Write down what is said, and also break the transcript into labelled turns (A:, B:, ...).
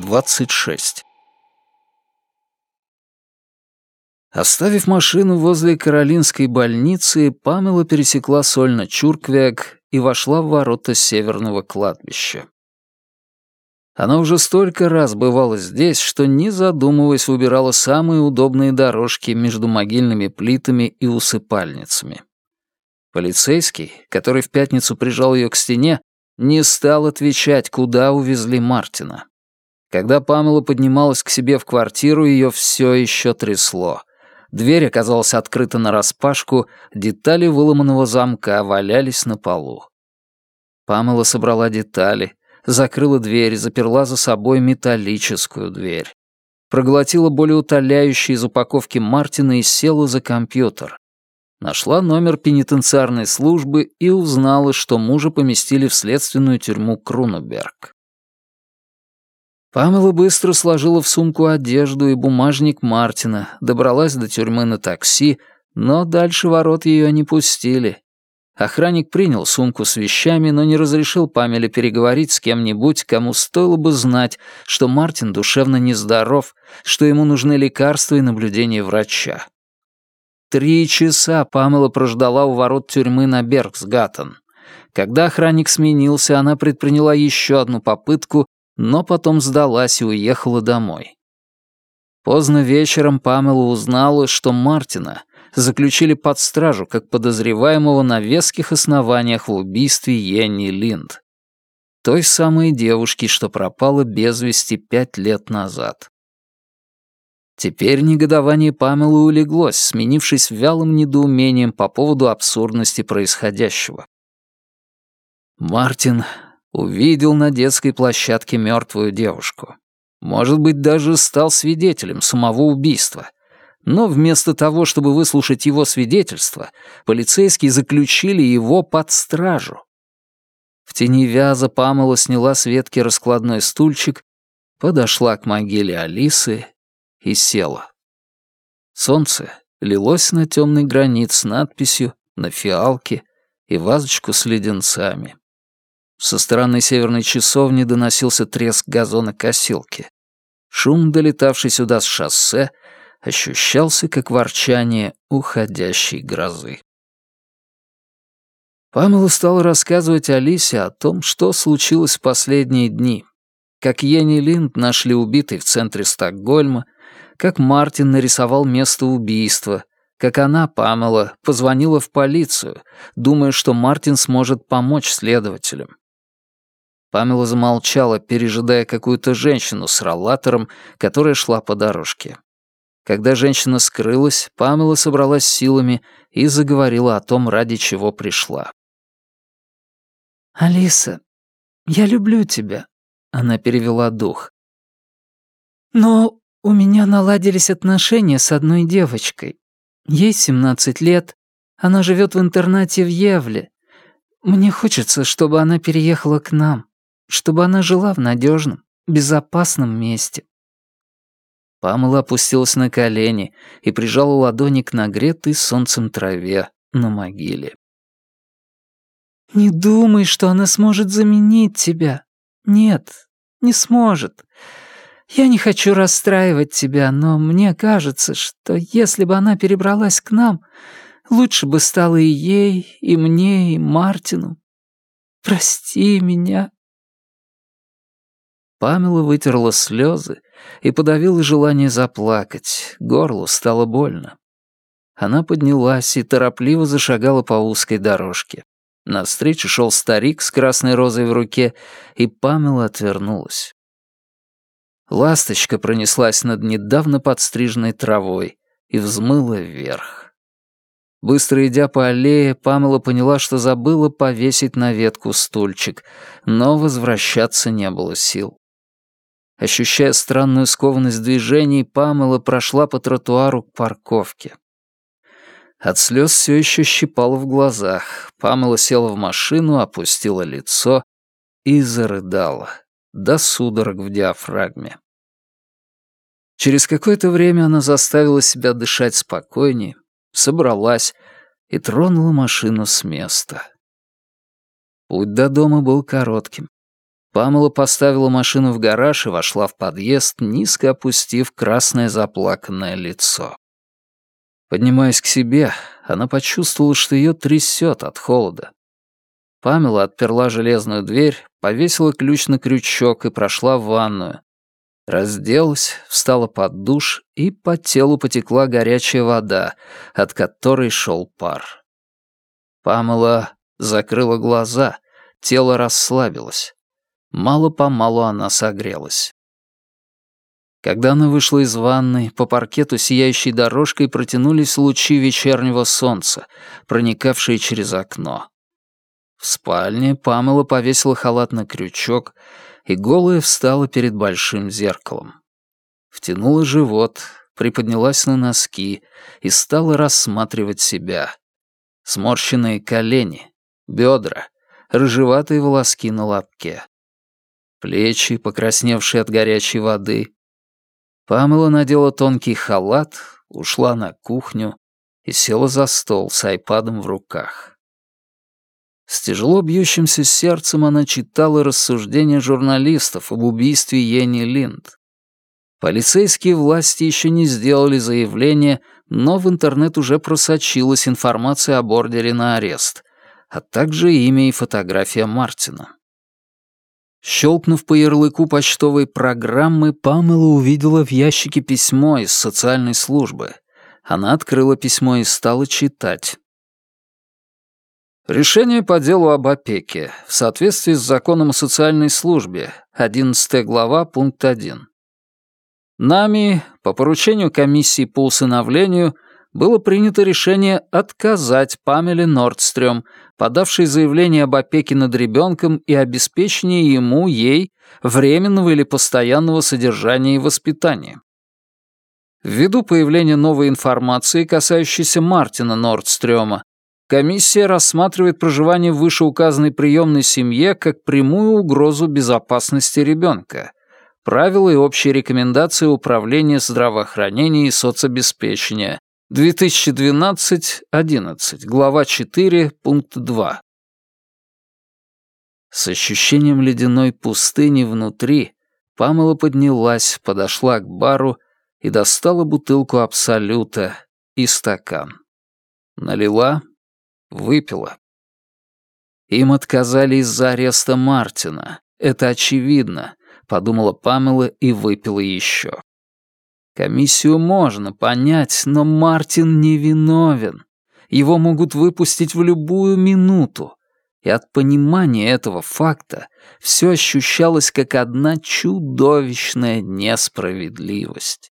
A: 26. Оставив машину возле Каролинской больницы, Памела пересекла Сольно-Чурквек и вошла в ворота северного кладбища. Она уже столько раз бывала здесь, что, не задумываясь, выбирала самые удобные дорожки между могильными плитами и усыпальницами. Полицейский, который в пятницу прижал ее к стене, не стал отвечать, куда увезли Мартина. Когда Памела поднималась к себе в квартиру, ее все еще трясло. Дверь оказалась открыта нараспашку, детали выломанного замка валялись на полу. Памела собрала детали, закрыла дверь, заперла за собой металлическую дверь. Проглотила более утоляющий из упаковки Мартина и села за компьютер. Нашла номер пенитенциарной службы и узнала, что мужа поместили в следственную тюрьму Крунеберг. Памела быстро сложила в сумку одежду и бумажник Мартина, добралась до тюрьмы на такси, но дальше ворот ее не пустили. Охранник принял сумку с вещами, но не разрешил Памеле переговорить с кем-нибудь, кому стоило бы знать, что Мартин душевно нездоров, что ему нужны лекарства и наблюдение врача. Три часа Памела прождала у ворот тюрьмы на Бергсгаттен. Когда охранник сменился, она предприняла еще одну попытку, но потом сдалась и уехала домой. Поздно вечером Памела узнала, что Мартина заключили под стражу как подозреваемого на веских основаниях в убийстве Йенни Линд. Той самой девушки, что пропала без вести пять лет назад. Теперь негодование Памелы улеглось, сменившись вялым недоумением по поводу абсурдности происходящего. Мартин увидел на детской площадке мертвую девушку. Может быть, даже стал свидетелем самого убийства. Но вместо того, чтобы выслушать его свидетельство, полицейские заключили его под стражу. В тени вяза Памела сняла с ветки раскладной стульчик, подошла к могиле Алисы и села. Солнце лилось на темный гранит с надписью на фиалке и вазочку с леденцами. Со стороны северной часовни доносился треск газонокосилки. Шум, долетавший сюда с шоссе, ощущался как ворчание уходящей грозы. Памела стала рассказывать Алисе о том, что случилось в последние дни. Как Йенни Линд нашли убитой в центре Стокгольма, как Мартин нарисовал место убийства, как она, Памела, позвонила в полицию, думая, что Мартин сможет помочь следователям. Памела замолчала, пережидая какую-то женщину с роллатором, которая шла по дорожке. Когда женщина скрылась, Памела собралась силами и заговорила о том, ради чего пришла.
B: «Алиса, я люблю тебя», — она перевела дух. «Но у меня наладились отношения с одной девочкой. Ей 17 лет, она живет в интернате в Евле. Мне хочется, чтобы она переехала к нам чтобы она жила в надежном, безопасном месте. Памела опустилась на колени и прижала ладони к нагретой солнцем траве на могиле. «Не думай, что она сможет заменить тебя. Нет, не сможет. Я не хочу расстраивать тебя, но мне кажется, что если бы она перебралась к нам, лучше бы стало и ей, и мне, и Мартину. Прости меня». Памела вытерла слезы и подавила желание заплакать, горлу стало больно. Она поднялась и торопливо зашагала по узкой дорожке. Навстречу шел старик с красной розой в руке, и Памела отвернулась. Ласточка пронеслась над недавно подстриженной травой и взмыла вверх. Быстро идя по аллее, Памела поняла, что забыла повесить на ветку стульчик, но возвращаться не было сил. Ощущая странную скованность движений, Памела прошла по тротуару к парковке. От слез все еще щипало в глазах. Памела села в машину, опустила лицо и зарыдала. До судорог в диафрагме. Через какое-то время она заставила себя дышать спокойнее, собралась и тронула машину с места. Путь до дома был коротким.
A: Памела поставила машину в гараж и вошла в подъезд, низко опустив красное заплаканное лицо. Поднимаясь к себе, она почувствовала, что ее трясет от холода. Памела отперла железную дверь, повесила ключ на крючок и прошла в ванную. Разделась, встала под душ, и по телу потекла горячая вода, от которой шел пар. Памела закрыла глаза, тело расслабилось. Мало-помалу она согрелась. Когда она вышла из ванной, по паркету сияющей дорожкой протянулись лучи вечернего солнца, проникавшие через окно. В спальне Памела повесила халат на крючок и голая встала перед большим зеркалом. Втянула живот, приподнялась на носки и стала рассматривать себя. Сморщенные колени, бедра, рыжеватые волоски на лобке. Плечи, покрасневшие от горячей воды. Памела надела тонкий халат, ушла на кухню и села за стол с айпадом в руках. С тяжело бьющимся сердцем она читала рассуждения журналистов об убийстве Йенни Линд. Полицейские власти еще не сделали заявление, но в интернет уже просочилась информация об ордере на арест, а также имя и фотография Мартина. Щелкнув по ярлыку почтовой программы, Памела увидела в ящике письмо из социальной службы. Она открыла письмо и стала читать. Решение по делу об опеке в соответствии с законом о социальной службе, 11 глава, пункт 1. Нами, по поручению комиссии по усыновлению, было принято решение отказать Памеле Нордстрём, подавшей заявление об опеке над ребенком и обеспечении ему, ей, временного или постоянного содержания и воспитания. Ввиду появления новой информации, касающейся Мартина Нордстрёма, комиссия рассматривает проживание в вышеуказанной приемной семье как прямую угрозу безопасности ребенка, правила и общие рекомендации Управления здравоохранения и соцобеспечения, 2012-11, глава 4, пункт 2. С ощущением ледяной пустыни внутри Памела поднялась, подошла к бару и достала бутылку Абсолюта и стакан. Налила, выпила. Им отказали из-за ареста Мартина. Это очевидно, подумала Памела и выпила еще. Комиссию можно понять, но Мартин невиновен. Его могут выпустить в любую минуту. И от понимания этого факта все ощущалось как одна чудовищная несправедливость.